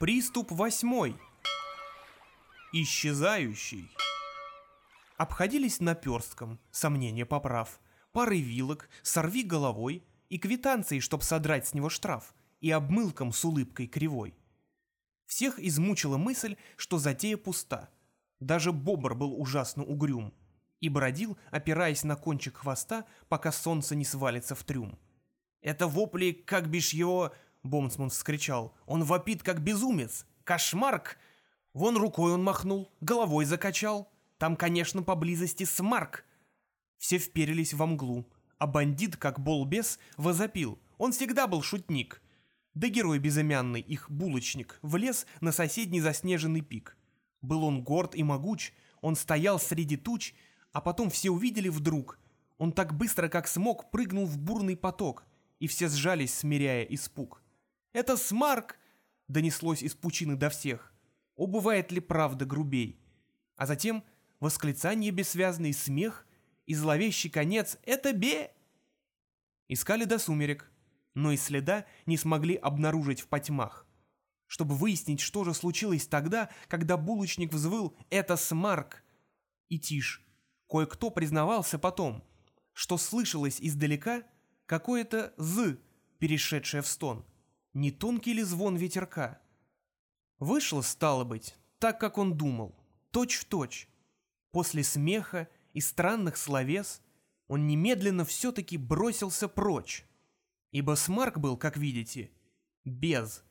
Приступ восьмой. Исчезающий. Обходились наперстком, сомнение поправ, парой вилок, сорви головой и квитанцией, чтоб содрать с него штраф, и обмылком с улыбкой кривой. Всех измучила мысль, что затея пуста. Даже бобр был ужасно угрюм и бродил, опираясь на кончик хвоста, пока солнце не свалится в трюм. «Это вопли, как бишь его...» — Бомсман вскричал. «Он вопит, как безумец! Кошмарк!» Вон рукой он махнул, головой закачал. Там, конечно, поблизости смарк. Все вперились во мглу, а бандит, как болбес, возопил. Он всегда был шутник. Да герой безымянный, их булочник, влез на соседний заснеженный пик. Был он горд и могуч, он стоял среди туч, а потом все увидели вдруг. Он так быстро, как смог, прыгнул в бурный поток, и все сжались, смиряя испуг. «Это Смарк!» — донеслось из пучины до всех. О, бывает ли правда грубей? А затем восклицание бессвязный смех и зловещий конец «Это бе!» Искали до сумерек, но и следа не смогли обнаружить в потьмах. Чтобы выяснить, что же случилось тогда, когда булочник взвыл «Это Смарк!» и тишь. Кое-кто признавался потом, что слышалось издалека какое-то «з», перешедшее в стон. Не тонкий ли звон ветерка? Вышло, стало быть, так, как он думал, точь-в-точь. После смеха и странных словес он немедленно все-таки бросился прочь. Ибо Смарк был, как видите, без